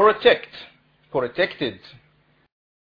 Protect, protected,